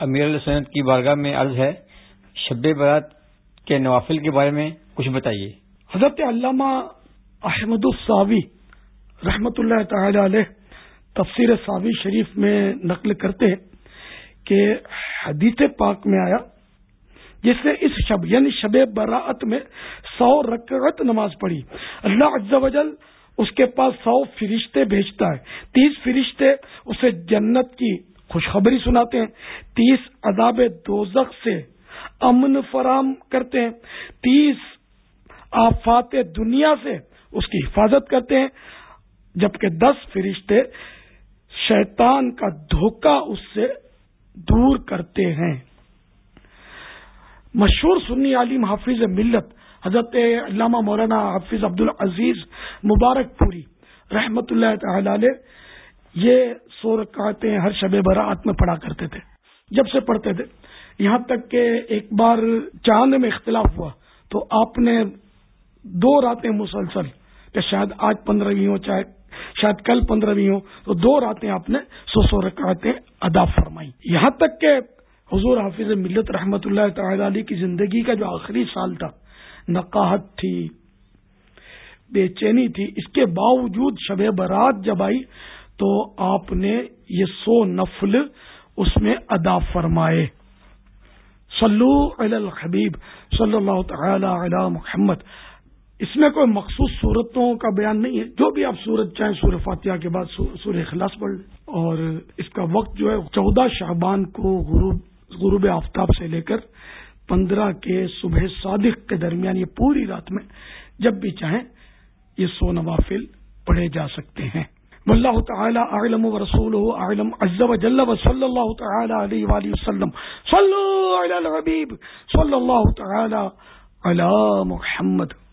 امیر السنت کی بارگاہ میں عرض ہے، شب برات کے نوافل کے بارے میں کچھ بتائیے۔ حضرت علامہ احمد الصاوی رحمت اللہ تعالی علیہ تفسیر صاوی شریف میں نقل کرتے ہیں کہ حدیث پاک میں آیا، جس نے اس شب یعنی شب براعت میں سو رکعت نماز پڑھی۔ اللہ عز و جل اس کے پاس سو فرشتے بھیجتا ہے۔ تیس فرشتے اسے جنت کی خوشخبری سناتے ہیں، تیس عذاب دوزخ سے امن فراہم کرتے ہیں، تیس آفات دنیا سے اس کی حفاظت کرتے ہیں، جبکہ دس فرشتے شیطان کا دھوکہ اس سے دور کرتے ہیں۔ مشہور سنی عالم حافظ ملت، حضرت علامہ مولانا حافظ عبد العزیز مبارک پوری رحمت اللہ تعالی علیہ یہ سو رکعتیں ہر شب برات میں پڑھا کرتے تھے، جب سے پڑھتے تھے۔ یہاں تک کہ ایک بار چاند میں اختلاف ہوا تو آپ نے دو راتیں مسلسل، کہ شاید آج پندرہویں ہو چاہے شاید کل پندرہویں ہو تو دو راتیں آپ نے سو سو رکعتیں ادا فرمائی یہاں تک کہ حضور حافظ ملت رحمت اللہ تعالی علی کی زندگی کا جو آخری سال تھا، نقاہت تھی، بے چینی تھی، اس کے باوجود شب برات جب آئی تو آپ نے یہ سو نفل اس میں ادا فرمائے۔ صلو علی الحبیب، صلی اللہ تعالی علی محمد۔ اس میں کوئی مخصوص صورتوں کا بیان نہیں ہے۔ جو بھی آپ سورت چاہیں سور فاتحہ کے بعد سور اخلاص پڑھ لیں۔ اور اس کا وقت جو ہے، چودہ شعبان کو غروب غروب آفتاب سے لے کر پندرہ کے صبح صادق کے درمیان یہ پوری رات میں جب بھی چاہیں یہ سو نوافل پڑھے جا سکتے ہیں۔ واللہ تعالی اعلم ورسوله اعلم عز وجل وصلى اللہ تعالی علیہ وآلہ وسلم. صلو علی الحبیب. صلی اللہ تعالی علی محمد.